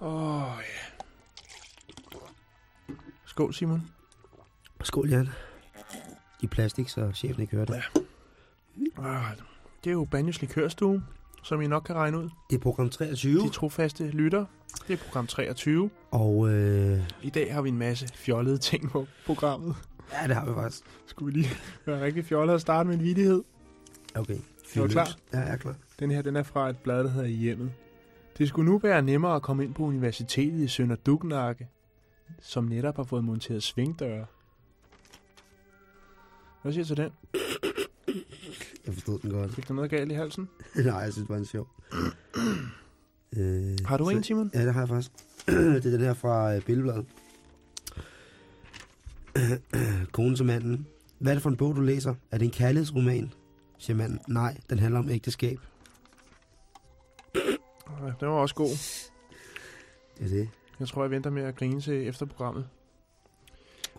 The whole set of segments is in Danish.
Åh, oh, ja. Skål, Simon. Skål, Jan. I plastik, så chefen ikke hører det. Ja. Ah, det er jo Banjos Likørstue, som I nok kan regne ud. Det er program 23. De trofaste lytter. Det er program 23. Og øh, I dag har vi en masse fjollede ting på programmet. ja, det har vi faktisk. Skulle vi lige være rigtig fjollet og starte med en vidighed? Okay. Er du klar? Ja, jeg er klar. Den her den er fra et blad, der hedder Hjemmet. Det skulle nu være nemmere at komme ind på universitetet i Sønder Dugnakke, som netop har fået monteret svingdøre. Hvad siger du til den? Jeg forstod den godt. Fik du noget galt i halsen? Nej, jeg synes, det var en sjov. øh, Har du så- en, Simon? Ja, det har jeg faktisk. det er den her fra øh, Billedbladet. Konen til manden. Hvad er det for en bog, du læser? Er det en kærlighedsroman? Siger manden. Nej, den handler om ægteskab. Ja, Den var også god. Det er det. Jeg tror, jeg venter med at grine til efter programmet.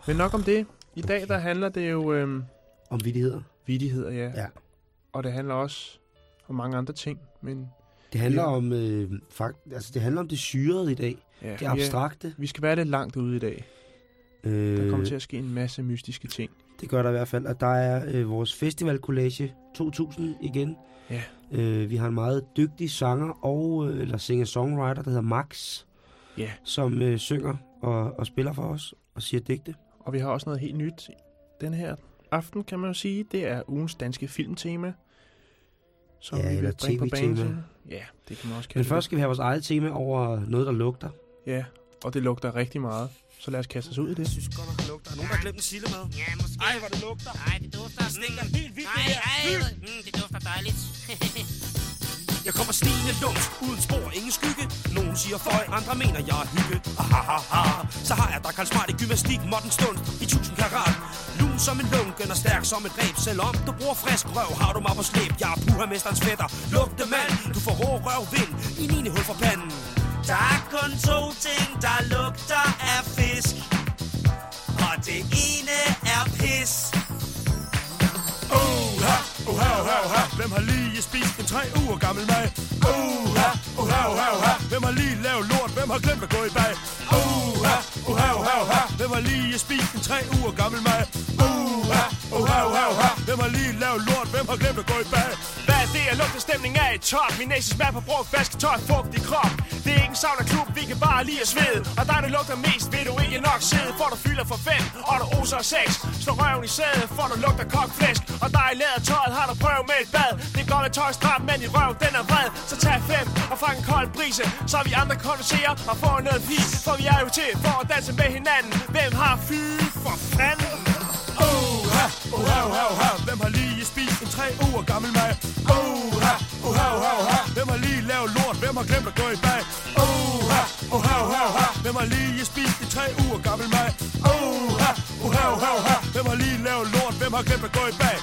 Men nok om det. I dag der handler det jo øhm, Om vidigheder. vidigheder, ja. Ja. Og det handler også om mange andre ting. Men Det handler Ja. om øh, fakt, altså det handler om det syrede i dag. ja, Det abstrakte. vi skal være lidt langt ude i dag. Øh, Der kommer til at ske en masse mystiske ting. Det gør der i hvert fald. Og der er øh, vores festival collage 2000 igen. Ja. Øh, vi har en meget dygtig sanger og øh, eller singer-songwriter, der hedder Max, Ja. som øh, synger og, og spiller for os og siger digte. Og vi har også noget helt nyt den her aften, kan man jo sige. Det er ugens danske filmtema. Som Ja, vi vil bringe på banen. Ja, det kan man også Men kalde først skal vi have vores eget tema over noget, der lugter. Ja, og det lugter rigtig meget. Så lad os kaste os ud i det. Jeg synes godt nok, det lugter. Er nogen, der har glemt en sillemad? Ja, måske. Ej, hvor det lugter. Nej, det dufter. Det stinker helt vildt, Nej, det her. ej, mm, det dufter dejligt. Jeg kommer stigende lumt, uden spor, ingen skygge. Nogen siger føj, andre mener jeg er hygge. Ahahaha. Så har jeg der kan smart i gymnastik, modden stund i 1000 karat. Lun som en lunken og stærk som et reb. Selvom du bruger frisk røv, har du mig på slæb. Jeg er puhamesterens fætter, lugte mand. Du får rå røv vind i 9. hul for panden. Der er kun to ting, der lugter af fisk. Og det ene er pis. Uha, uha, uha, uha. Hvem har lige spist en tre uger gammel mad? Uha, uha, uha, uha. Hvem har lige lavet lort? Hvem har glemt at gå i bag? Uha, uha, uha, uha. Hvem har lige spist en tre uger gammel mad? Uha, uha, uha, uha. Hvem har lige lavet lort? Hvem har glemt at gå i bag? Hvad det, er lugter stemning er i top? Min næse smager på brugt vasketøj, fugt i krop. Det er ikke en sauna-klub, vi kan bare lige at svede. Og dig, der lugter mest, vil du ikke nok sidde. For du fylder for fem, og du oser af sex. Slå røven i sædet, for du lugter kokflæsk. Og dig i lædertøjet har du prøvet med et bad. Det går med tøj stram, men i røv, den er vred. Så tag fem og fang en kold brise. Så vi andre konverserer og får noget pis For vi er jo til for at danse med hinanden. Hvem har fy for fanden? Oh, ha, oh, ha, oh, ha. Hvem har lige spist en tre uger gammel mad? Oha, oha, uha, ha. Hvem har lige lavet lort? Hvem har glemt at gå i bag? Oha, oha, uha, ha. Hvem har lige spist en tre uger gammel mad? Oha, oha, uha, ha. Hvem har lige lavet lort? Hvem har glemt at gå i bag?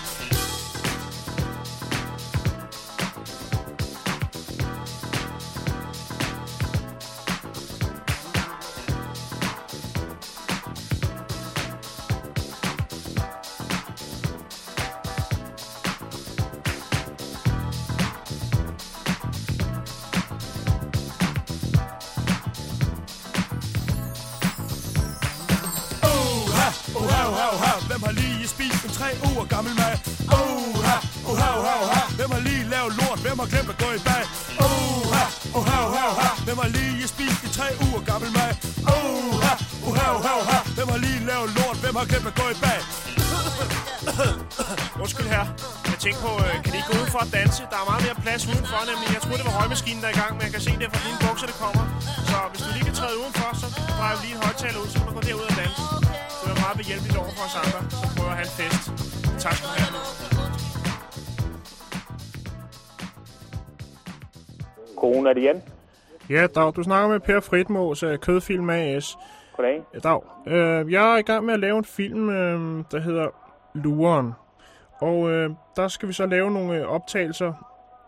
Uha. Hvem har lige spist en tre uger gammel mad? Oh ha uha, ha, Hvem har lige lavet lort? Hvem har glemt at gå i bag? oh ha, uha, ha, Hvem har lige spist en tre uger gammel mad? Oh ha uha, ha, Hvem har lige lavet lort? Hvem har glemt at gå i bag? Undskyld her. Jeg tænkte på, øh, kan de ikke gå ud for at danse? Der er meget mere plads udenfor, nemlig. Jeg troede, det var højmaskinen, der er i gang, men jeg kan se, det er fra dine bukser, det kommer. Så hvis du lige kan træde udenfor, så drejer vi lige en højtaler ud, så kan du gå derud og danse. Det er meget behjælpeligt over for os andre, som prøver at have en fest. Tak skal du have. Kone, er det Jan? Ja, Dag, du snakker med Per Fritmås af Kødfilm AS. Goddag. Ja, Dag, øh, jeg er i gang med at lave en film, øh, der hedder Luren. Og øh, der skal vi så lave nogle øh, optagelser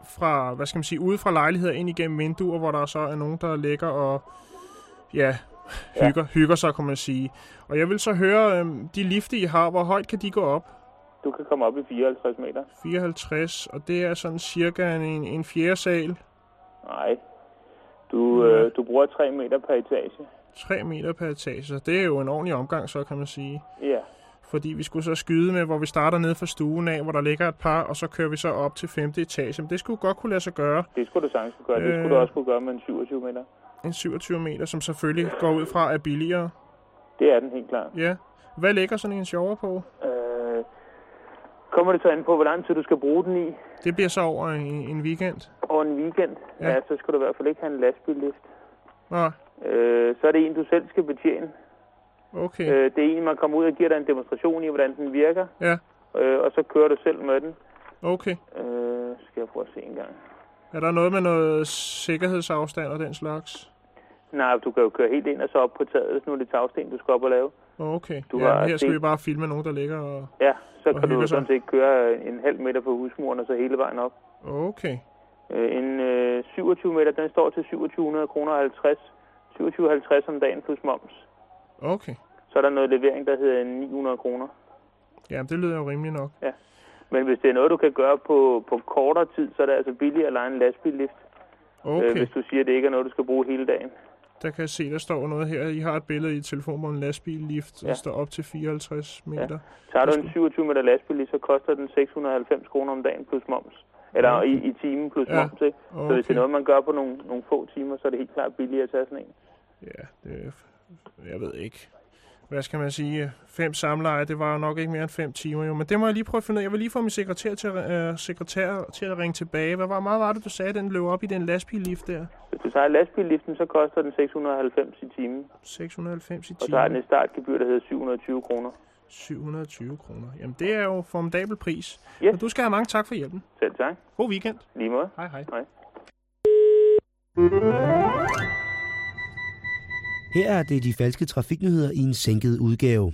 fra, hvad skal man sige, ude fra lejligheder ind igennem vinduer, hvor der så er nogen, der ligger og, ja, hygger, ja. hygger sig, kan man sige. Og jeg vil så høre, øh, de lifte, I har, hvor højt kan de gå op? Du kan komme op i 54 meter. 54, og det er sådan cirka en, en fjerde sal. Nej. Du, øh, du bruger 3 meter per etage. 3 meter per etage, så det er jo en ordentlig omgang, så kan man sige. Ja. Fordi vi skulle så skyde med, hvor vi starter ned fra stuen af, hvor der ligger et par, og så kører vi så op til 5. etage. Men det skulle godt kunne lade sig gøre. Det skulle du sagtens kunne gøre. Det skulle du Øh. også kunne gøre med en 27 meter. En 27 meter, som selvfølgelig går ud fra er billigere. Det er den helt klart. Ja. Hvad ligger sådan en sjovere på? Øh, kommer det så an på, hvor lang tid du skal bruge den i? Det bliver så over en, en weekend. Og en weekend? Ja. Ja. ja, så skal du i hvert fald ikke have en lastbillift. Nå, Øh, så er det en, du selv skal betjene. okay. Øh, det er en, man kommer ud og giver dig en demonstration i, hvordan den virker. Ja, Øh, og så kører du selv med den. okay. Øh, skal jeg prøve at se en gang. Er der noget med noget sikkerhedsafstand og den slags? Nej, du kan jo køre helt ind og så op på taget, hvis nu er det tagsten, du skal op og lave. Okay. Du ja, har her skal vi bare filme nogen, der ligger og... Ja, så Og kan du sig. sådan set køre en halv meter på husmuren og så hele vejen op. Okay. Øh, en øh, 27 meter, den står til 2700 kroner og 50. 27,50 om dagen plus moms. Okay. Så er der noget levering, der hedder 900 kroner. Jamen, det lyder jo rimeligt nok. Men hvis det er noget, du kan gøre på, på kortere tid, så er det altså billigere at lege en lastbillift. Øh, Okay. hvis du siger, at det ikke er noget, du skal bruge hele dagen. Der kan jeg se, der står noget her. I har et billede i telefonen på en lastbillift, der Ja. står op til 54 meter. Tager du en 27 meter lastbillift, så koster den 690 kroner om dagen plus moms. Eller i, i timen plus Ja. moms, ikke? Så hvis det Okay. er noget, man gør på nogle, nogle få timer, så er det helt klart billigere at tage sådan en. Ja, det er, jeg ved ikke. Hvad skal man sige? Fem samleje, det var nok ikke mere end fem timer jo. Men det må jeg lige prøve at finde ud af. Jeg vil lige få min sekretær til, at- øh, sekretær til at ringe tilbage. Hvad var meget var det, du sagde, den løb op i den lastbillift der? Hvis du tager lastbilliften, så koster den 690 i timen. 690 i Og så har den timen. et startgebyr, der hedder 720 kroner. 720 kroner. Jamen, det er jo formidabel pris. Yes. Og du skal have mange tak for hjælpen. Selv tak. God weekend. Lige måde. Hej hej. Her er det de falske trafiknyheder i en sænket udgave.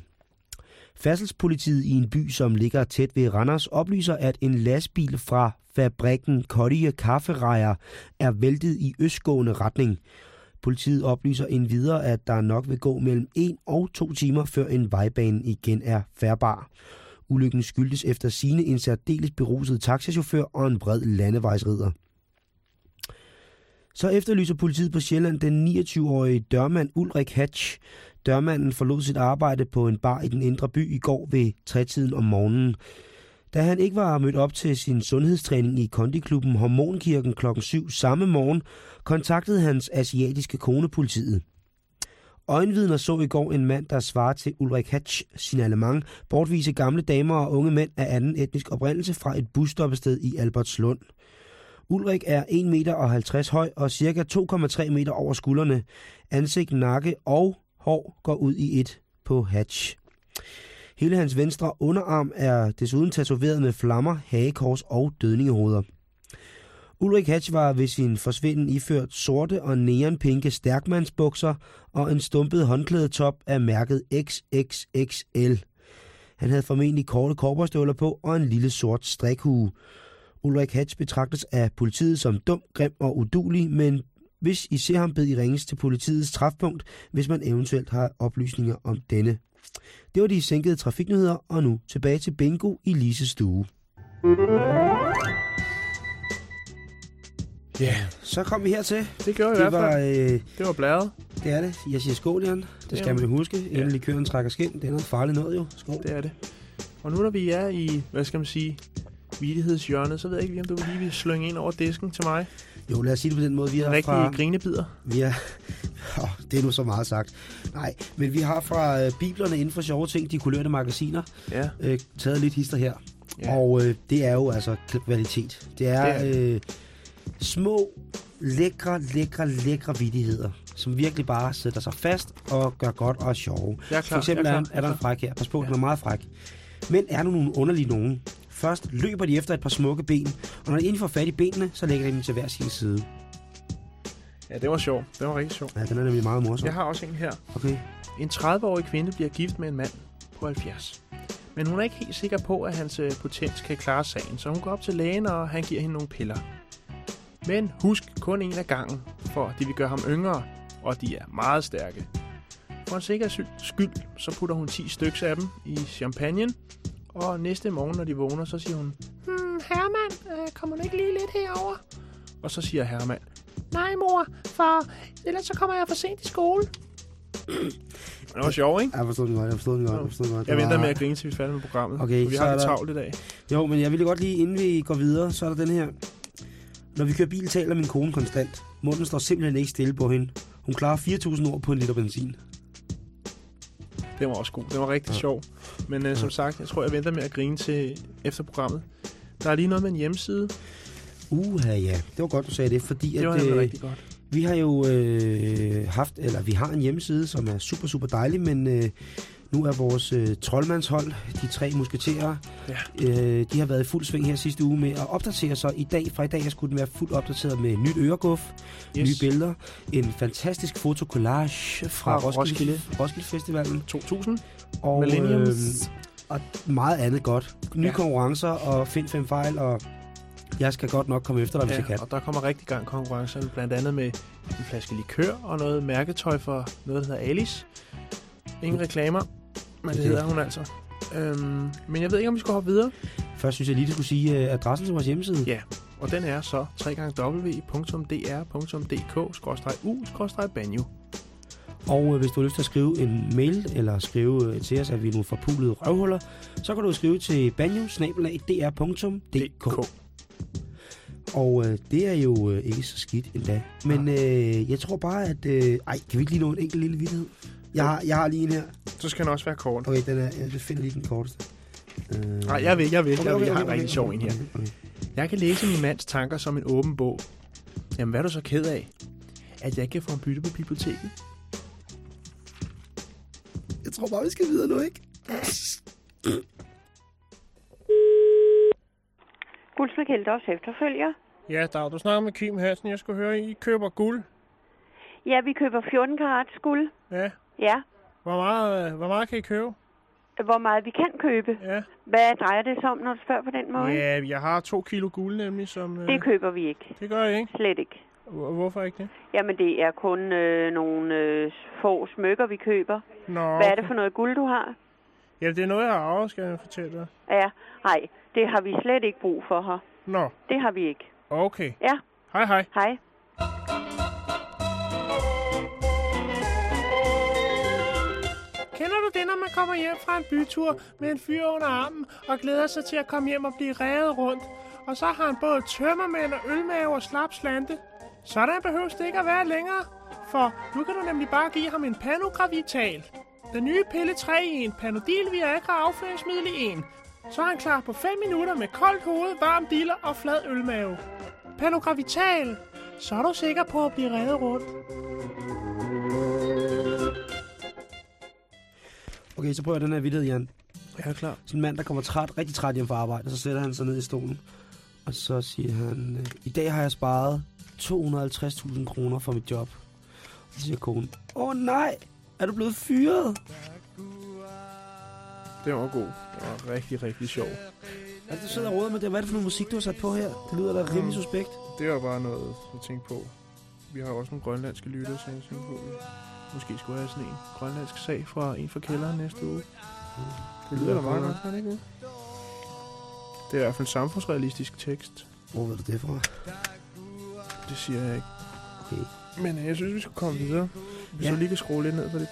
Færdselspolitiet i en by, som ligger tæt ved Randers, oplyser, at en lastbil fra fabrikken Kottige Kafferejer er væltet i østgående retning. Politiet oplyser endvidere, at der nok vil gå mellem 1 og 2 timer, før en vejbane igen er færbar. Ulykken skyldes efter sine en særdeles beruset taxachauffør og en bred landevejsrider. Så efterlyser politiet på Sjælland den 29-årige dørmand Ulrik Hatch. Dørmanden forlod sit arbejde på en bar i den indre by i går ved trætiden om morgenen. Da han ikke var mødt op til sin sundhedstræning i kondiklubben Hormonkirken kl. 7 samme morgen, kontaktede hans asiatiske kone politiet. Øjenvidner så i går en mand, der svarer til Ulrik Hatch signalement, bortvise gamle damer og unge mænd af anden etnisk oprindelse fra et busstoppested i Albertslund. Ulrik er 1,50 meter høj og cirka 2,3 meter over skuldrene. Ansigt, nakke og hår går ud i et på Hatch. Hele hans venstre underarm er desuden tatoveret med flammer, hagekors og dødningehoveder. Ulrik Hatch var ved sin forsvinden iført sorte og neonpinke stærkmandsbukser og en stumpet håndklædetop af mærket XXXL. Han havde formentlig korte korporstøvler på og en lille sort strikhue. Ulrik Hatch betragtes af politiet som dum, grim og udulig, men hvis I ser ham, bed I ringes til politiets træfpunkt, hvis man eventuelt har oplysninger om denne. Det var de sænkede trafiknyheder, og nu tilbage til bingo i Lises stue. Ja, yeah. så kom vi hertil. Det gjorde vi i Det hvert var, fald. øh, Det var blæret. det er det. Jeg siger skål, Jan. Det skal Jamen. man jo huske, inden likøren trækker skin. Det er noget farligt noget jo. Skål. Det er det. Og nu når vi er i, hvad skal man sige, vidighedshjørnet, så ved jeg ikke lige, om du lige vil slynge ind over disken til mig. Jo, lad os sige det på den måde. Vi har rigtig fra... grinebider. Vi er... Oh, det er nu så meget sagt. Nej, men vi har fra øh, biblerne inden for sjove ting, de kulørte magasiner, Ja. øh, taget lidt hister her. Ja. Og øh, det er jo altså kvalitet. Det er, Det øh, små, lækre, lækre, lækre vidigheder, som virkelig bare sætter sig fast og gør godt og er sjove. Jeg er klar. For eksempel jeg er, er, klar. er der en fræk her. Pas på, ja. den er meget fræk. Men er nu nogle underlige nogen. Først løber de efter et par smukke ben, og når de endelig får fat i benene, så lægger de dem til hver sin side. Ja, det var sjovt. Det var rigtig sjovt. Ja, den er nemlig meget morsom. Jeg har også en her. Okay. En 30-årig kvinde bliver gift med en mand på 70. Men hun er ikke helt sikker på, at hans øh, potens kan klare sagen, så hun går op til lægen, og han giver hende nogle piller. Men husk kun en af gangen, for de vil gøre ham yngre, og de er meget stærke. For en sikker skyld, så putter hun 10 stykker af dem i champagne, og næste morgen, når de vågner, så siger hun, Hmm, Herman, øh, kommer du ikke lige lidt herover? Og så siger Herman, Nej, mor, far, ellers så kommer jeg for sent i skole. Det var sjovt, ikke? Jeg forstod den godt, jeg forstod den godt. Jeg, forstod den godt. Jeg Det venter var- med at grine, til vi er færdige med programmet. Okay, for vi har lidt der- travlt i dag. Jo, men jeg ville godt lige, inden vi går videre, så er der den her. Når vi kører bil, taler min kone konstant. Munden står simpelthen ikke stille på hende. Hun klarer 4.000 ord på en liter benzin. Det var også god. Det var rigtig Ja. sjov. Men øh, som sagt, jeg tror, jeg venter med at grine til efter programmet. Der er lige noget med en hjemmeside. Uha, ja. Det var godt, du sagde det, fordi Det var at, øh, rigtig godt. vi har jo øh, haft, eller vi har en hjemmeside, som er super, super dejlig, men øh, nu er vores øh, troldmandshold, de tre musketerer, Ja. øh, de har været i fuld sving her sidste uge med at opdatere sig. I dag, fra i dag skulle den være fuldt opdateret med nyt øreguf, yes. nye billeder, en fantastisk fotokollage fra, Fra Roskilde, Roskilde. Roskilde Festivalen, 2000. og, Millenniums. og meget andet godt. Nye ja. Konkurrencer og find fem fejl, og jeg skal godt nok komme efter dig, hvis jeg kan. og der kommer rigtig gang konkurrencer, blandt andet med en flaske likør og noget mærketøj for noget, der hedder Alice. Ingen reklamer, men det hedder hun altså. Øhm, men jeg ved ikke, om vi skal hoppe videre. Først synes jeg lige, du skulle sige øh, adressen til vores hjemmeside. Ja, og den er så www.dr.dk-u-banjo. Og øh, hvis du har lyst til at skrive en mail, eller skrive øh, til os, at vi er nogle forpulede røvhuller, så kan du skrive til banjo Og øh, det er jo øh, ikke så skidt endda. Men øh, jeg tror bare, at... Øh, ej, kan vi ikke lige nå en enkelt lille vittighed? Jeg har, jeg har lige en her. Så skal den også være kort. Okay, den er, jeg finder lige den korteste. Øh, Nej, jeg vil, jeg vil. Okay, okay, okay, jeg har en okay, rigtig sjov okay, en her. okay, okay. Jeg kan læse min mands tanker som en åben bog. Jamen, hvad er du så ked af? At jeg ikke kan få en bytte på biblioteket? Jeg tror bare, vi skal videre nu, ikke? Guldsmed Kjeldors efterfølger. Ja, Dag, du snakker med Kim Hansen. Jeg skulle høre, I køber guld. Ja, vi køber 14 karat guld. Ja. Ja. Hvor meget, øh, hvor meget kan I købe? Hvor meget vi kan købe. Ja. Hvad drejer det sig om, når du spørger på den måde? Ja, jeg har to kilo guld nemlig, som... Øh, Det køber vi ikke. det gør jeg ikke. Slet ikke. Hvor- Hvorfor ikke det? Jamen, det er kun øh, nogle øh, få smykker, vi køber. Nå, Hvad er det for noget guld, du har? Ja, det er noget, jeg har arvet, skal jeg fortælle dig. Ja, nej, det har vi slet ikke brug for her. Nå, Det har vi ikke. okay. Ja, Hej, hej. hej. Det, når man kommer hjem fra en bytur med en fyr under armen og glæder sig til at komme hjem og blive revet rundt? Og så har han både tømmermænd og ølmave og slapslante. Sådan behøves det ikke at være længere, for nu kan du nemlig bare give ham en panogravital. Den nye pille 3 i en panodil Viagra afføringsmiddel i en. Så er han klar på 5 minutter med koldt hoved, varm diller og flad ølmave. Panogravital. Så er du sikker på at blive revet rundt. Okay, så prøver jeg den her vittighed, Jan. Jeg er klar. Sådan en mand, der kommer træt, rigtig træt hjem fra arbejde, så sætter han sig ned i stolen. Og så siger han, øh, i dag har jeg sparet 250.000 kroner for mit job. Så siger konen, åh oh, nej, er du blevet fyret? Det var god. Det var rigtig, rigtig sjov. Altså, du sidder og råder med det. Hvad er det for noget musik, du har sat på her? Det lyder da rimelig suspekt. Det var bare noget, jeg tænkte på. Vi har også nogle grønlandske lyttere, så jeg tænkte på, måske skulle have sådan en grønlandsk sag fra en fra kælderen næste uge. Det lyder da meget godt, er det ikke det? Det er i hvert fald en samfundsrealistisk tekst. Hvor ved du det fra? Det siger jeg ikke. Okay. Men øh, jeg synes, vi skal komme videre. Hvis Ja. ja. du lige kan skrue lidt ned for det.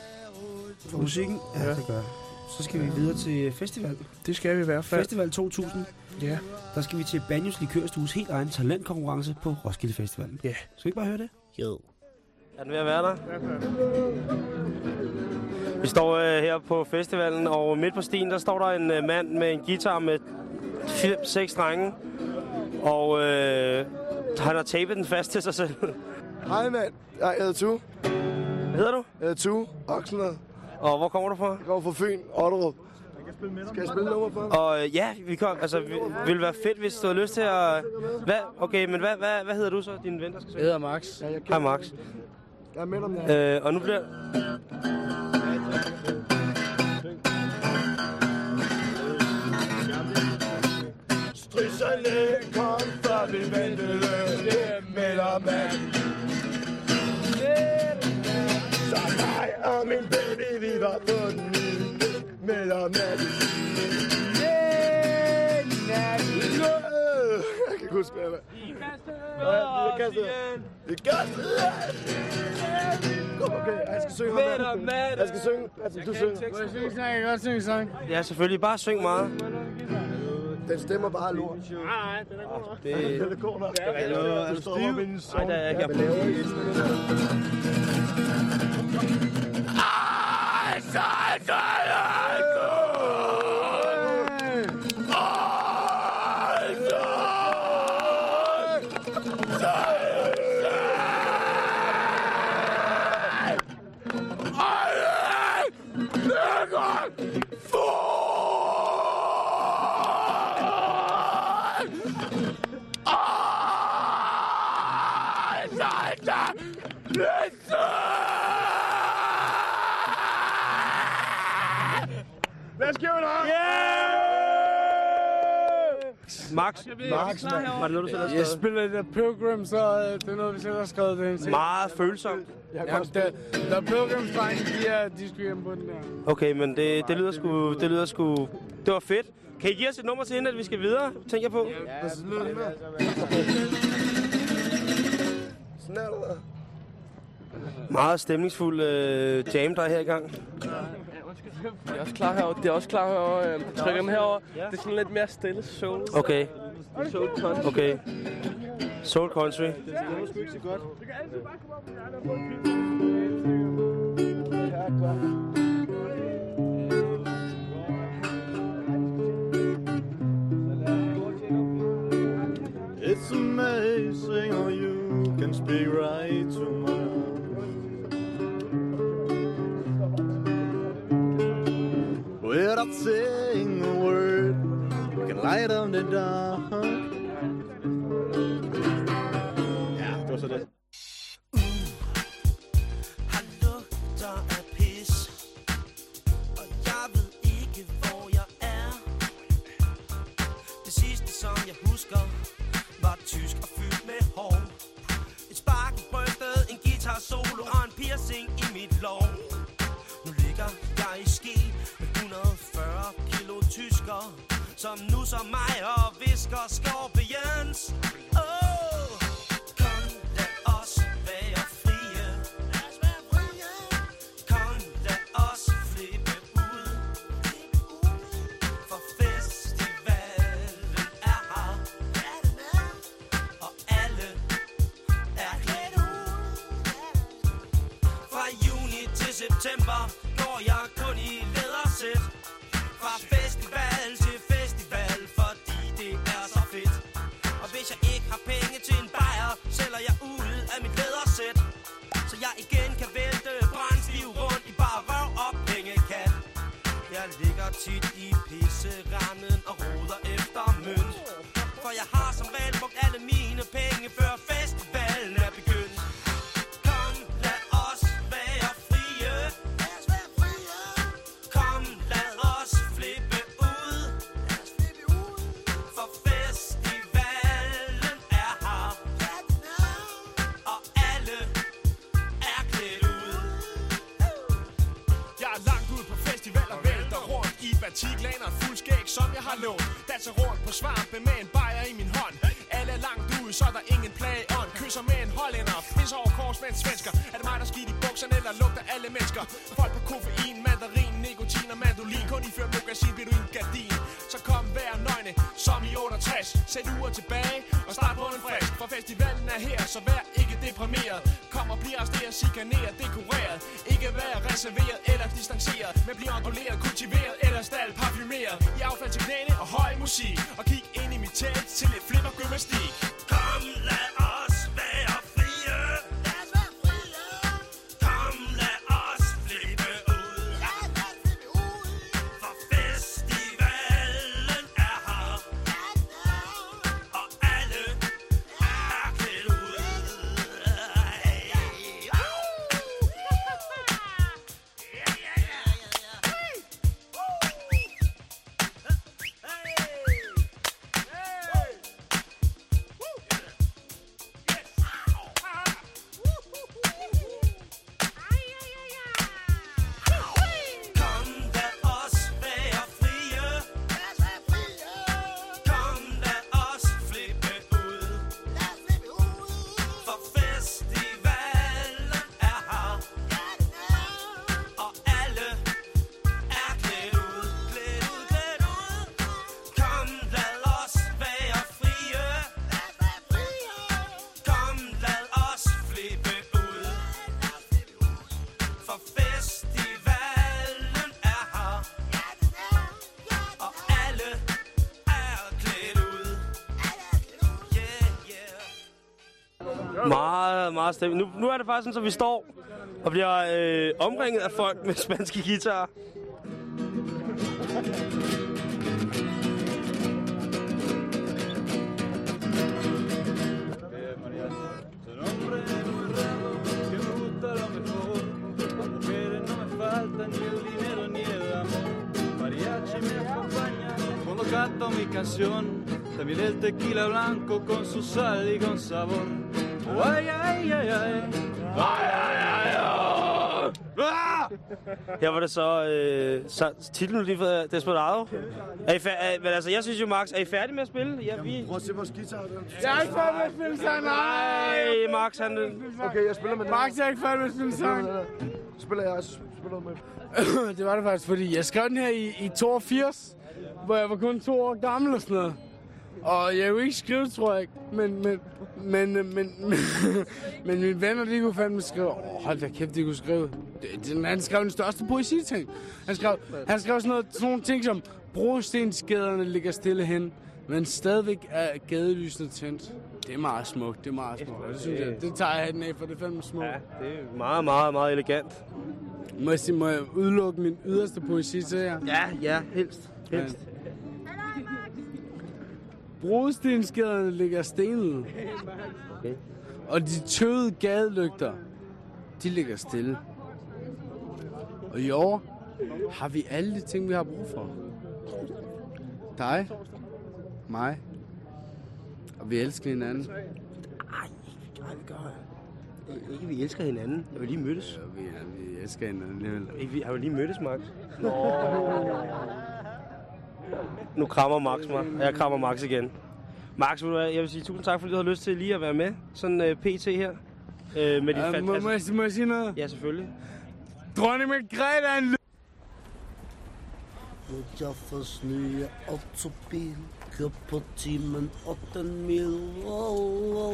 For musikken? Ja, Ja. det gør jeg. Så skal vi videre til festival. Det skal vi i hvert fald. Festival 2000. Ja. Der skal vi til Banjos Likørstues helt egen talentkonkurrence på Roskilde Festivalen. Ja. Skal vi ikke bare høre det? Jo. Er den ved at være der? Vi står øh, her på festivalen, og midt på stien, der står der en øh, mand med en guitar med fire, seks strenge. Og øh, han har tapet den fast til sig selv. Hej mand, jeg hedder Tu. Hvad hedder du? Jeg hedder Tu, Oxenad. Og hvor kommer du fra? Jeg kommer fra Fyn, Otterup. Skal jeg spille nummer for? Og øh, ja, vi kom, altså, vi, ville være fedt, hvis du havde lyst til at... Hvad? Okay, men hvad, hvad, hvad hedder du så, din ven, der skal Jeg synge? hedder Max. Ja, jeg, Hej, Max. Jeg er med om det. Øh, og nu bliver... Strisserne kom, før vi ventede. Det melder man. Så mig og min baby, vi var på den. Melder man. Jeg kan ikke huske, hvad jeg var. Ja, vi. Vi kaster. Okay, han skal synge. Han skal synge. Altså, du synger. Må jeg synge sang? Jeg kan godt synge sang. Ja, selvfølgelig. Bare syng meget. Den stemmer bare lort. Nej, den er god nok. Det, er god nok. er du stiv? Nej, der er ikke. Hvad laver I? Let's Max, Max, mand. var det noget, du selv har Jeg spiller The Pilgrim, så øh, det er noget, vi selv har skrevet. Det er ting. Meget følsomt. Jamen, The, The Pilgrim dreng, de, er, de skal hjem på den der. Okay, men det, det lyder sgu... Det lyder sgu... Det var fedt. Kan I give os et nummer til hende, at vi skal videre, tænker jeg på? Hvad så lyder det med? Er det. Meget stemningsfuld øh, jam, der er her i gang. Det er også klar herovre. Det er også klar herovre. Øh, trykker den herover. Det er sådan lidt mere stille soul. Okay. Okay. Soul Country. It's amazing how you can speak right igen kan vælte brændstiv rundt i bare røv og pengekat Jeg ligger tit i pisserammen og roder efter Og kig ind i mit telt til et Meget, meget stemning. Nu, nu er det faktisk sådan, at vi står og bliver øh, omringet af folk med spanske guitarer. Muy raro, que lo mejor. No me ni el dinero ni el amor. Mariachi me acompaña cuando canto mi canción. También el tequila blanco con su sal y con sabor. Ay, ay, ay, ay. Ay, ay, ay, ay. Ah! Her var det så, øh, så titlen lige for Desperado. Er I fær- er, men altså, jeg synes jo, Max, er I færdige med at spille? Ja, vi... Prøv at se vores guitar. der. Jeg er ikke færdig med at spille sang, nej! Max, han... Okay, jeg spiller med den. Max er ikke færdig med at spille sang. Spiller jeg også. Spiller med. det var det faktisk, fordi jeg skrev den her i, i 82, hvor jeg var kun to år gammel og sådan noget. Og jeg kunne ikke skrive, tror jeg ikke. Men, men, men, men, men, men mine venner, de kunne fandme skrive. Oh, hold da kæft, de kunne skrive. Det, det, han skrev den største poesi-ting. Han skrev, han skrev sådan, noget, sådan nogle ting som, brostensgaderne ligger stille hen, men stadigvæk er gadelysene tændt. Det er meget smukt, det er meget smukt. Det, synes jeg, det tager jeg hatten af, for det er fandme smukt. Ja, det er meget, meget, meget elegant. Må jeg, sige, må jeg udelukke min yderste poesi til jer? Ja, ja, helst. helst. Brostenskaderne ligger stenet. Okay. Og de tøvede gadelygter, de ligger stille. Og i år har vi alle de ting, vi har brug for. Dig, mig, og vi elsker hinanden. Ej, nej, vi gør Ikke, vi elsker hinanden. Jeg vil lige mødtes. Ja, vi, ja, vi elsker hinanden alligevel. Ikke, vi har jo lige mødtes, Max. Nå. Nu krammer Max mig, og jeg krammer Max igen. Max, ved du jeg vil sige tusind tak, fordi du har lyst til lige at være med. Sådan uh, pt her. Uh, med dit Ja, må, må, jeg, må jeg sige noget? Ja, selvfølgelig. Dronning Margrethe er en lø- Jaffas nye autobil Kør på timen 8 mil Volla,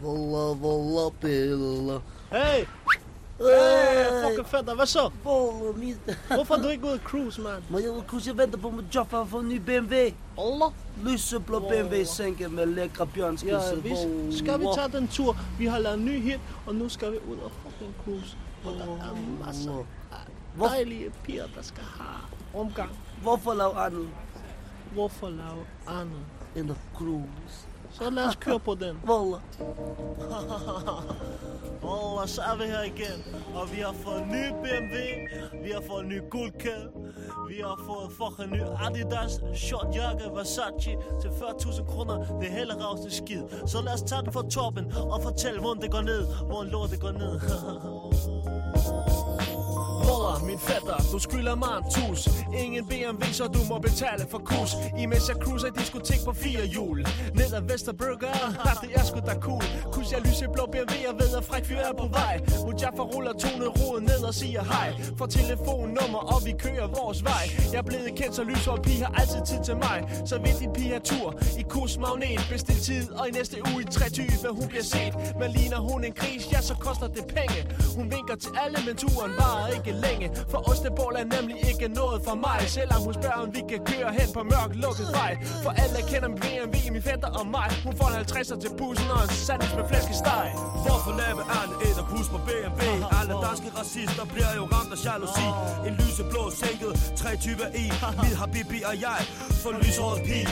volla, volla, volla, Hey! Hey! Fucking fætter, hvad så? Volla, mit Hvorfor er du ikke ude at cruise, man? Men jeg cruise, jeg venter på med Jaffa for en ny BMW Allah! Lyseblå BMW sænke med lækre Ja, bjørnskisse vi, skal vi tage den tur? Vi har lavet en ny hit, og nu skal vi ud og fucking cruise. Og der er masser af dejlige piger, der skal have omgang. Hvorfor lave andet Hvorfor lave andet? end at cruise? Så lad os køre på den. Volla Og så er vi her igen, og vi har fået en ny BMW, vi har fået ny guldkæde, vi har fået fucking ny Adidas shortjakke Versace til 40.000 kroner, det hele ravste skid. Så lad os tage den fra toppen og fortælle, hvordan det går ned, hvordan lort det går ned. Bror, min fætter, du skylder mig en tus. Ingen BMW, så du må betale for kus. Imens jeg cruiser i diskotek på fire hjul. Ned ad Vesterburger, ha, det er sgu da cool. Kus jeg lyseblå BMW, jeg ved at fræk fyr er på vej. Mujaffa ruller tonet roden ned og siger hej. Får telefonnummer, og vi kører vores vej. Jeg er blevet kendt, så lyshåret pige har altid tid til mig. Så vil din pige have tur i kus magnet Bestil tid, og i næste uge i 23 hun bliver set. Men ligner hun en gris, ja så koster det penge. Hun vinker til alle, men turen varer ikke længe. For Ostebål er nemlig ikke noget for mig. Selvom hun spørger, om vi kan køre hen på mørk lukket vej. For alle kender min BMW, min fætter og mig. Hun får en 50'er til bussen og en sandwich med flæskesteg Hvorfor lave alle et og pus på BMW? Alle danske racister bliver jo ramt af jalousi. En lyseblå sænket, 23 i. Mit habibi og jeg får lyshåret pige.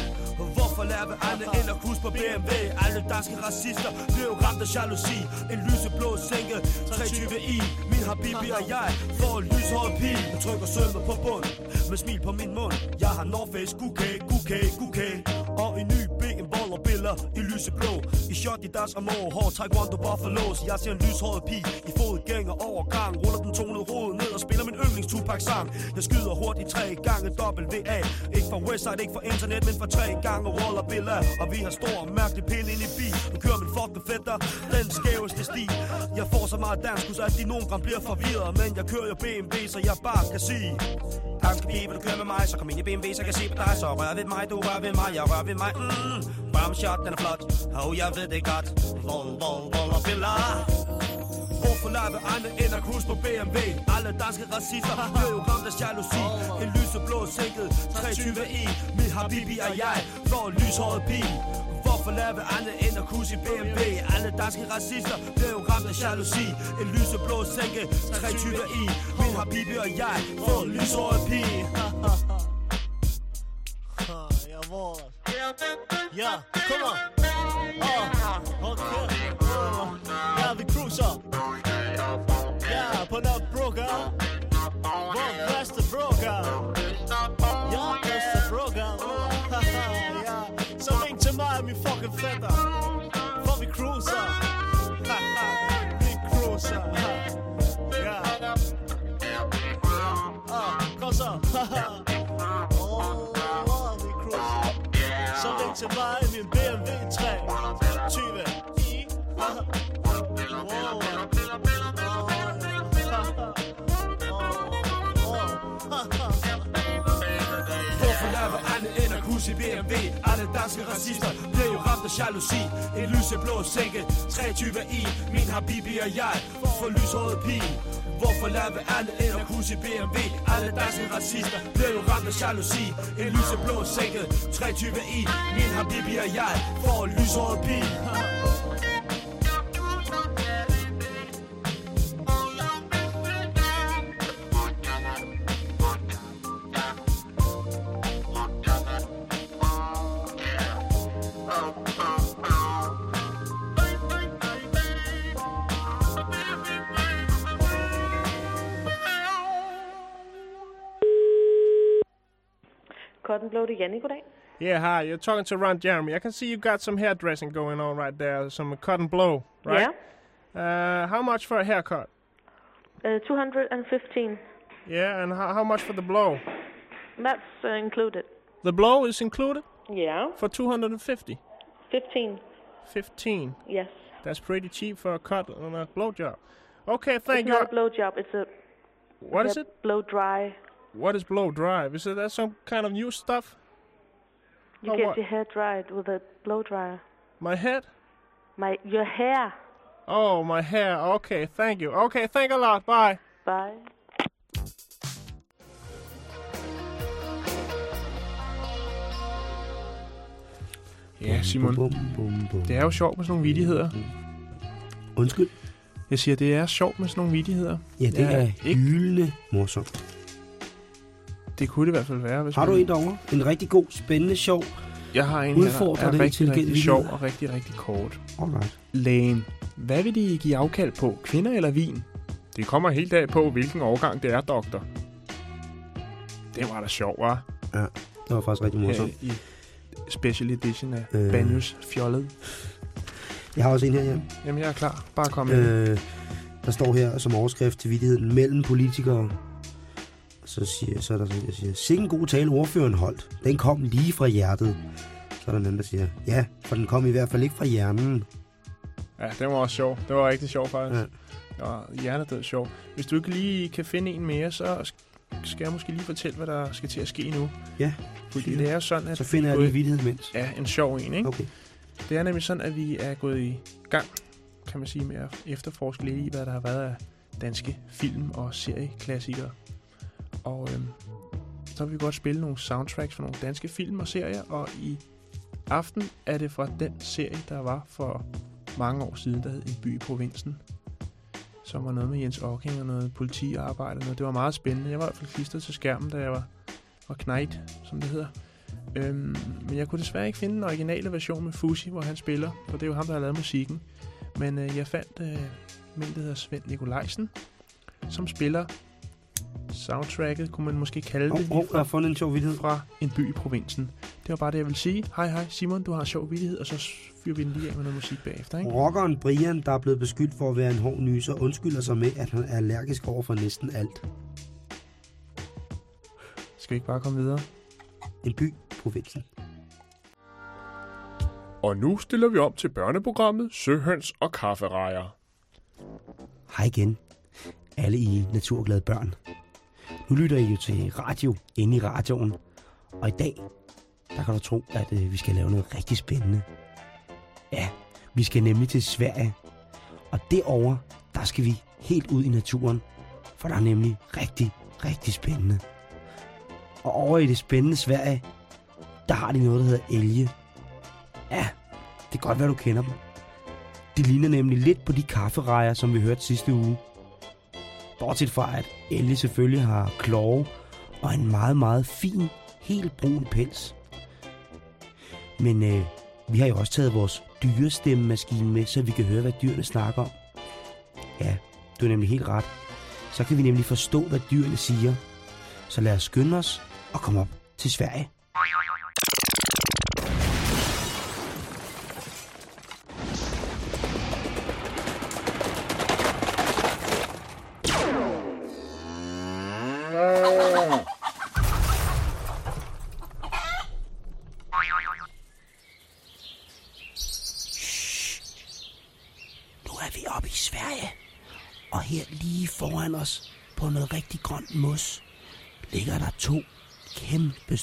Hvorfor lave alle ind og kus på BMW? Alle danske racister bliver jo ramt af jalousi. En lyseblå sænket, 23 i min habibi og jeg. Får lyshåret pil Jeg trykker sømmet på bund med smil på min mund. Jeg har Norface, Face, Gucci, Gucci, Og en ny ben, boller, biller i lyseblå I shot i deres amor, hård taekwondo buffalos Jeg ser en lyshåret pige i fodgænger overgang Ruller den tonede hoved yndlings Tupac sang. Jeg skyder hurtigt tre gange WA Ikke fra Westside, ikke fra internet, men fra tre gange roller biller Og vi har stor mærkelig pille ind i bil Nu kører min fucking fætter, den skæveste stil Jeg får så meget dansk, så at de nogen gange bliver forvirret. Men jeg kører jo BMW, så jeg bare kan sige. Tak skal pige, vil du køre med mig, så kom ind i BMW, så kan jeg se på dig. Så rør ved mig, du rør ved mig, jeg rør ved mig. Mm. Varme shot, den er flot, oh jeg ved det godt. Vol, vol, vol og Hvorfor lave andre end at cruise på BMW? Alle danske racister bliver jo ramt af jalousi En lyseblå sænket, 23 i Min habibi og jeg en lyshåret pige Hvorfor lave andet end at kusse i BMW? Alle danske racister blev ramt af jalousi En lyseblå sænke, 23 i Min habibi og jeg får lyshåret pige Ja, vores. Ja, kom on. Oh, okay. Ja, vi cruiser. Ja, på den broker. Vår bedste broker. Ja, bedste broker. ja. Så ring til mig og min fucking fætter. For vi cruiser. vi cruiser. Ja. Ah, kom så. Åh, vi cruiser. Så ring til mig i min BMW 3 20 i Hvorfor BMW? Alle danske racister. Bliver jo ramt af jalousi. En lyseblå sænke, 23 i. Min habibi og jeg får lyshåret pige Hvorfor lave alle end at i BMW? Alle danske racister bliver jo ramt af jalousi. En lyseblå sænke, 23 i. Min habibi og jeg får lyshåret pige Cotton Blow to Jenny, goddag. Yeah, hi. You're talking to Ron Jeremy. I can see you got some hairdressing going on right there, some cut and blow, right? Yeah. Uh, how much for a haircut? Uh, 215. Yeah, and how, how much for the blow? That's uh, included. The blow is included Yeah. for 250. 15. 15. Yes. That's pretty cheap for a cut and a blow job. Okay, thank it's you. not a blow job. It's a. What it's is it? Blow dry. What is blow dry? Is that some kind of new stuff? You Oh, get what? your hair dried with a blow dryer. My head? My your hair. Oh, my hair. Okay, thank you. Okay, thank a lot. Bye. Bye. Ja, Simon. Bum, bum, bum. Det er jo sjovt med sådan nogle vidigheder. Undskyld. Jeg siger, det er sjovt med sådan nogle vidigheder. Ja, det Jeg er ikke. hyldende morsomt. Det kunne det i hvert fald være. Hvis Har du man... en derovre? En rigtig god, spændende, sjov. Jeg har en her, der er rigtig, rigtig sjov og rigtig, rigtig kort. Alright. Lægen. Hvad vil de give afkald på? Kvinder eller vin? Det kommer helt af på, hvilken årgang det er, doktor. Det var da sjov, var. Ja, det var faktisk rigtig morsomt. i special edition af Øh. Banyos Fjollet. Jeg har også en her, ja. Jamen, jeg er klar. Bare kom ind. Øh, der står her som overskrift til vidigheden mellem politikere. Så, siger, så er der sådan, jeg siger, sikke en god tale ordføreren holdt. Den kom lige fra hjertet. Så er der en anden, der siger, ja, for den kom i hvert fald ikke fra hjernen. Ja, det var også sjov. Det var rigtig sjov, faktisk. Ja. Og hjernedød sjov. Hvis du ikke lige kan finde en mere, så sk- skal jeg måske lige fortælle, hvad der skal til at ske nu. Ja, Fordi det er sådan, at... Så finder jeg lige vidighed imens. Ja, en sjov en, ikke? Okay. Det er nemlig sådan, at vi er gået i gang, kan man sige, med at efterforske lidt i, hvad der har været af danske film- og serieklassikere. Og øh, så vil vi godt spille nogle soundtracks fra nogle danske film og serier, og i aften er det fra den serie, der var for mange år siden, der hed En by i provinsen, som var noget med Jens Ocking og noget politiarbejde. og Noget. Det var meget spændende. Jeg var i hvert fald klistret til skærmen, da jeg var, var knægt, som det hedder. Øhm, men jeg kunne desværre ikke finde den originale version med Fusi, hvor han spiller, for det er jo ham, der har lavet musikken. Men øh, jeg fandt øh, en, der hedder Svend Nikolajsen, som spiller soundtracket, kunne man måske kalde det, Hov, lige hov, jeg fra, har fundet en sjov vidighed. fra en by i provinsen. Det var bare det, jeg ville sige. Hej hej, Simon, du har en sjov vidighed, og så fyrer vi den lige af med noget musik bagefter, ikke? Rockeren Brian, der er blevet beskyldt for at være en hård nyser, undskylder sig med, at han er allergisk over for næsten alt. Skal vi ikke bare komme videre? En by, provinsen. Og nu stiller vi om til børneprogrammet Søhøns og Kafferejer. Hej igen, alle I naturglade børn. Nu lytter I jo til radio inde i radioen, og i dag, der kan du tro, at øh, vi skal lave noget rigtig spændende. Ja, vi skal nemlig til Sverige, og derover der skal vi helt ud i naturen, for der er nemlig rigtig, rigtig spændende. Og over i det spændende Sverige, der har de noget, der hedder elge. Ja, Det kan godt være, du kender dem. De ligner nemlig lidt på de kafferejer, som vi hørte sidste uge. Bortset fra, at Ellie selvfølgelig har kloge og en meget, meget fin, helt brun pels. Men øh, vi har jo også taget vores dyrestemmemaskine med, så vi kan høre, hvad dyrene snakker om. Ja, du er nemlig helt ret. Så kan vi nemlig forstå, hvad dyrene siger. Så lad os skynde os og komme op til Sverige.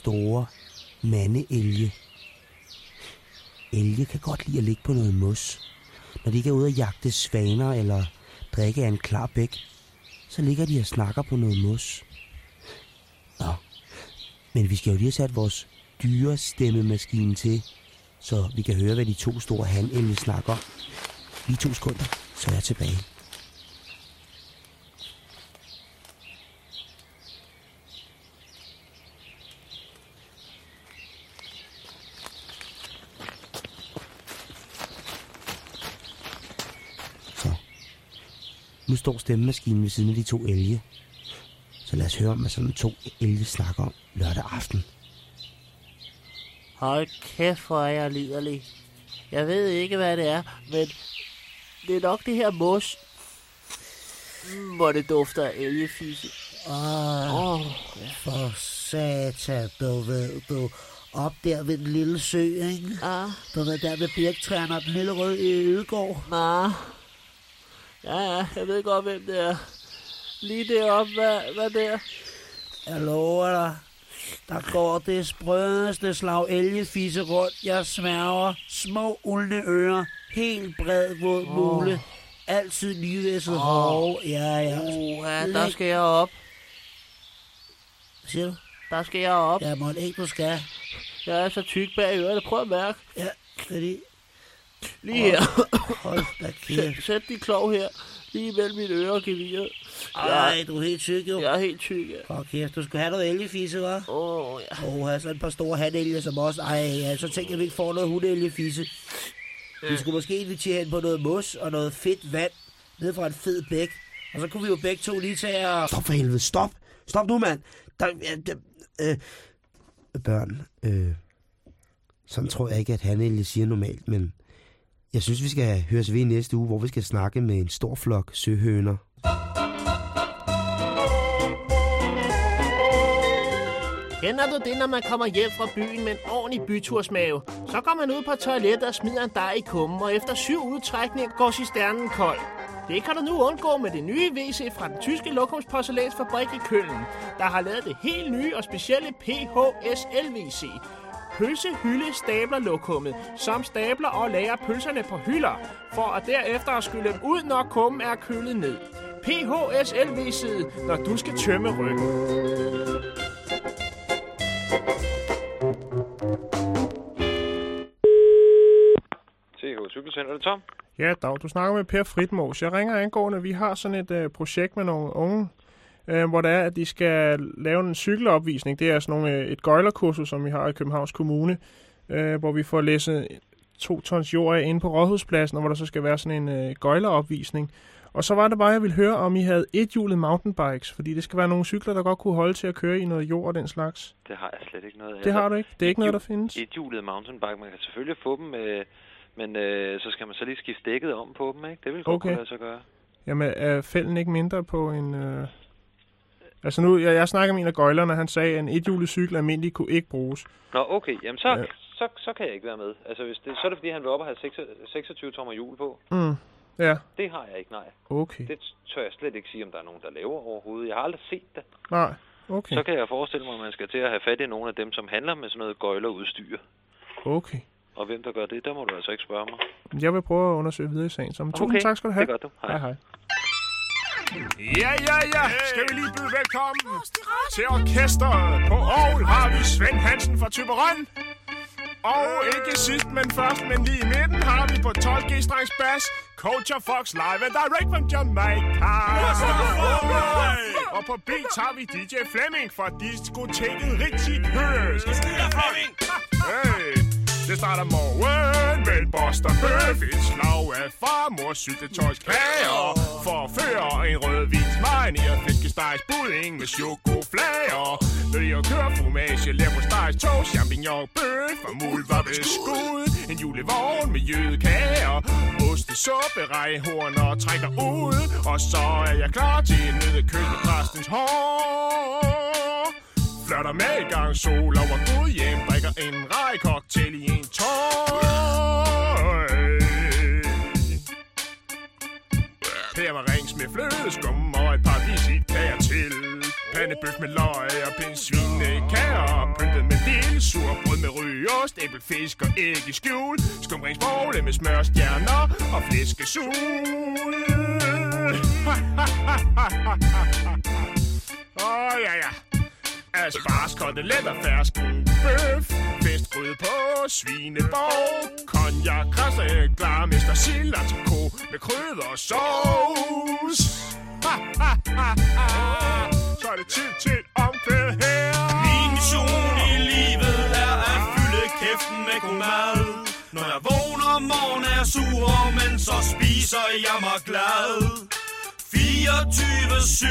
Store mandeelge. Elge kan godt lide at ligge på noget mos. Når de ikke er ude at jagte svaner eller drikke af en klar bæk, så ligger de og snakker på noget mos. Nå, men vi skal jo lige have sat vores dyrestemmemaskine til, så vi kan høre, hvad de to store hanelge snakker om. Lige to sekunder, så er jeg tilbage. Nu står stemmemaskinen ved siden af de to elge. Så lad os høre om, hvad sådan to elge snakker om lørdag aften. Hold kæft, hvor er jeg liderlig. Jeg ved ikke, hvad det er, men det er nok det her mos. Mm, hvor det dufter af elgefisse. Åh, Åh, oh, for satan, du ved, du. Op der ved den lille sø, ikke? Ja. Du ved, der ved birktræerne og den lille rød i Ødegård. Nej. Ja, ja, jeg ved godt, hvem det er. Lige deroppe, hvad, hvad der? Jeg lover dig, der går det sprødeste slag elgefisse rundt. Jeg smærger små uldne ører, helt bred våd mule. Altid nyvæsset oh. hår. Ja, ja. Uh, ja, der skal jeg op. Hvad siger du? Der skal jeg op. Jeg må ikke, du skal. Jeg er så tyk bag ørerne. Prøv at mærke. Ja, fordi... Lige her. Hold da kæft. Sæt, sæt de klov her. Lige mellem mine ører og geviret. Ej, du er helt tyk, jo. Jeg er helt tyk, ja. For kæft, du skal have noget elgefisse, hva'? Åh, oh, ja. Åh, oh, sådan et par store hanelge som også. Ej, ja, så tænker vi ikke får noget hundeelgefisse. Vi skulle måske invitere hen på noget mos og noget fedt vand ned fra en fed bæk. Og så kunne vi jo begge to lige tage og... Stop for helvede, stop! Stop nu, mand! Der, ja, der, øh, børn, øh, sådan tror jeg ikke, at hanelge siger normalt, men jeg synes, vi skal høres ved næste uge, hvor vi skal snakke med en stor flok søhøner. Kender du det, når man kommer hjem fra byen med en ordentlig bytursmave? Så går man ud på toilettet og smider en dej i kummen, og efter syv udtrækninger går cisternen kold. Det kan du nu undgå med det nye WC fra den tyske lokumsporcelænsfabrik i Køln, der har lavet det helt nye og specielle PHSL-WC. Pølsehylde stabler lokummet, som stabler og lager pølserne på hylder, for at derefter at skylle dem ud, når kummen er kølet ned. PHSL-WC'et, når du skal tømme ryggen. TH Cykelcenter, det er Tom. Ja, Dag, du snakker med Per Fritmos. Jeg ringer angående, vi har sådan et øh, projekt med nogle unge, øh, hvor det er, at de skal lave en cykelopvisning. Det er sådan nogle, øh, et gøjlerkursus, som vi har i Københavns Kommune, øh, hvor vi får læsset to tons jord af inde på Rådhuspladsen, og hvor der så skal være sådan en øh, gøjleropvisning. Og så var det bare, jeg ville høre, om I havde ethjulet mountainbikes, fordi det skal være nogle cykler, der godt kunne holde til at køre i noget jord og den slags. Det har jeg slet ikke noget af. Det har du ikke? Det er ikke noget, der Et findes? Et hjulet mountainbike, man kan selvfølgelig få dem, øh, men øh, så skal man så lige skifte dækket om på dem, ikke? Det vil godt Okay. kunne lade sig gøre. Jamen, er fælden ikke mindre på en... Øh... Altså nu, jeg, jeg snakker med en af gøjlerne, han sagde, at en ethjulet cykel almindelig kunne ikke bruges. Nå, okay. Jamen, så, Ja. så, så kan jeg ikke være med. Altså, hvis det, så er det, fordi han vil op og have 6 26 tommer hjul på. Mm. Ja, Det har jeg ikke, nej. okay. Det tør jeg slet ikke sige, om der er nogen, der laver overhovedet. Jeg har aldrig set det. Nej, okay. Så kan jeg forestille mig, at man skal til at have fat i nogle af dem, som handler med sådan noget gøjlerudstyr. Okay. Og hvem der gør det, der må du altså ikke spørge mig. Jeg vil prøve at undersøge videre i sagen. Så, men tusind Okay, tak skal du have. det godt, du. Hej. Hej, hej. Ja, ja, ja. Skal vi lige byde velkommen til orkestret. På Aarhus har vi Svend Hansen fra Typerøn. Og ikke sidst, men først, men lige i midten har vi på 12G strengs bass Culture Fox live and direct from Jamaica. Og på beats har vi DJ Fleming fra diskoteket Ritchie Køs. Hey. Det starter morgen med Buster boster bøf, et slag af farmors syltetøjs kager. Forfører en rødvins marineret fiskestegs budding med chokoflager. Løg og kør fromage, lær på stegs tog, champignon bøf og mulvar ved skud. En julevogn med jødekager, ostesuppe, rejhorn og trækker ud. Og så er jeg klar til en nødekøl med præstens hår. Flørter med i gang, sol over god hjem, drikker en rej cocktail i en tøj. Per var rings med flødeskum og et par visitkager til. Pandebøf med løg og pindsvinekager. Pyntet med dild, surbrød med rygeost, æblefisk og æg i skjul. Skumringsbogle med smørstjerner og flæskesul. Åh, oh, ja, ja. Asparges, koteletter, fersk bøf Festgryde på svineborg Cognac, krasse, glarmester, sild, ko med krydder og sovs Ha, ha, ha, ha. Så er det tid til omkvæd her Min mission i livet er at fylde kæften med god mad. Når jeg vågner om morgenen er sur, men så spiser jeg mig glad. 24-7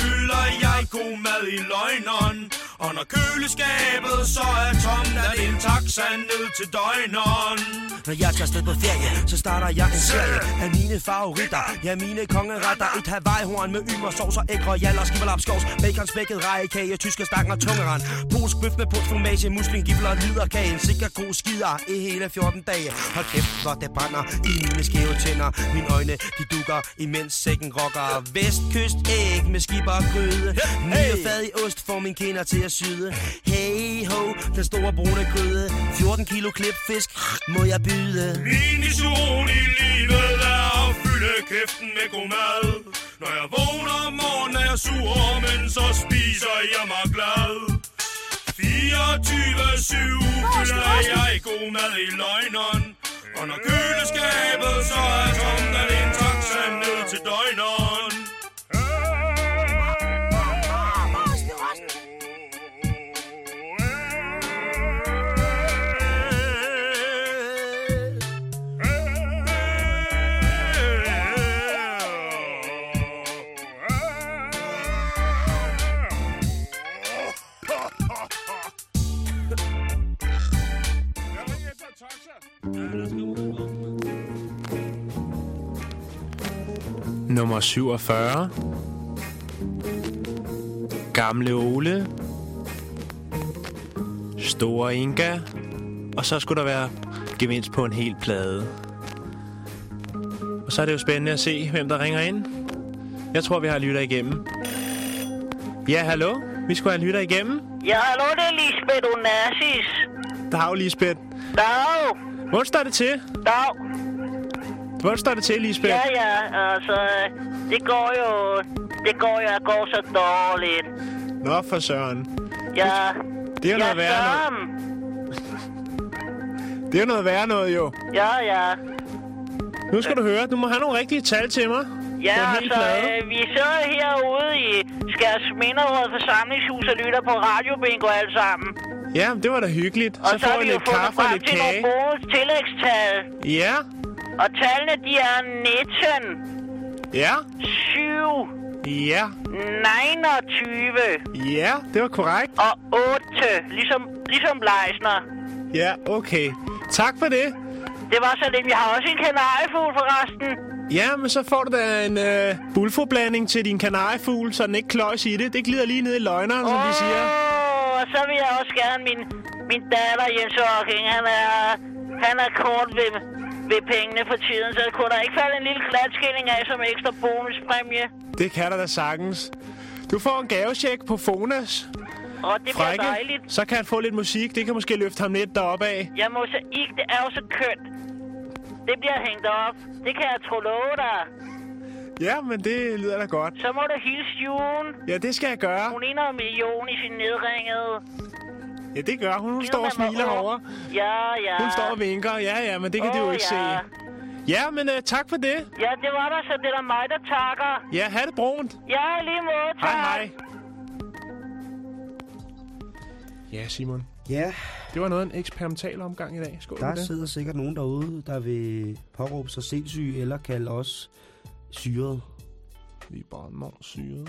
fylder jeg god mad i løgneren. Og når køleskabet så er tomt, er det en taxa ned til døgneren Når jeg tager afsted på ferie, så starter jeg en serie af mine favoritter. Ja, mine kongeretter. Et Hawaii-horn med ymer, sovs og æg, royal og skiverlapskovs. Bacon, spækket, rejekage, tyske stang og tungerand. Polsk bøf med portfromage, musling, gifler og liderkage. En sikker god skider i hele 14 dage. Hold kæft, hvor det brænder i mine skæve tænder. Mine øjne, de dukker, imens sækken rocker. Vestkyst æg med skib og gryde. Nye fad i ost får min kinder til at syde. Hey ho, den store brune gryde. 14 kilo klipfisk, må jeg byde. Min mission i livet er at fylde kæften med god mad. Når jeg vågner om morgenen er jeg sur, men så spiser jeg mig glad. 24-7 fylder jeg god mad i løgneren. Og når køleskabet så er tomt, er det en taxa ned til døgneren. Nummer 47. Gamle Ole. Store Inga. Og så skulle der være gevinst på en hel plade. Og så er det jo spændende at se, hvem der ringer ind. Jeg tror, vi har lytter igennem. Ja, hallo? Vi skulle have lytter igennem. Ja, hallo, det er Lisbeth Onassis. Dag, Lisbeth. Dag. Hvordan står det til? Dag. Hvordan står det til, Lisbeth? Ja, ja, altså, det går jo... Det går jo, går så dårligt. Nå, for søren. Ja. Det er jo ja, noget værre noget. Det er jo noget værre noget, jo. Ja, ja. Nu skal du høre, du må have nogle rigtige tal til mig. Ja, altså, øh, vi sidder herude i Skærs Minderød forsamlingshus og lytter på radiobingo alle sammen. Ja, det var da hyggeligt. Og så, så har får vi jo lidt fundet kaffe og frem lidt til nogle kage. gode tillægstal. Ja, Og tallene, de er 19, ja, 7, ja, 29 ja, det var korrekt. og 8, ligesom, ligesom Leisner. Ja, okay. Tak for det. Det var så lidt. Vi har også en kanariefugl forresten. Ja, men så får du da en øh, bulfoblanding til din kanariefugl, så den ikke kløjs i det. Det glider lige ned i løgneren, som de siger. Åh, og så vil jeg også gerne min, min datter, Jens Hocking, han er, han er kort ved, ved pengene for tiden, så kunne der ikke falde en lille klatskilling af som ekstra bonuspræmie? Det kan der da sagtens. Du får en gavecheck på Fonas. Og det bliver dejligt. Så kan han få lidt musik. Det kan måske løfte ham lidt deroppe af. Jeg må så ikke, det er jo så kønt. Det bliver hængt op. Det kan jeg tro love dig. Ja, men det lyder da godt. Så må du hilse June. Ja, det skal jeg gøre. Hun er en million i sin nedringede. Ja, det gør hun. Hun Giv står og smiler herovre. Ja, ja. Hun står og vinker. Ja, ja, men det kan de jo ikke ja. se. Ja, men uh, tak for det. Ja, det var der, så det er da mig, der takker. Ja, ha' det brunt. Ja, lige måde, tak. Hej, hej. Ja, Simon. Ja. Det var noget af en eksperimental omgang i dag. Skål Der det. sidder sikkert nogen derude, der vil påråbe sig sindssyge, eller kalde os syret. Vi er bare enormt syrede.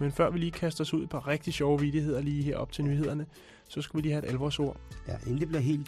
Men før vi lige kaster os ud par rigtig sjove vidigheder lige her op til nyhederne, så skal vi lige have et alvorsord. Ja, inden det bliver helt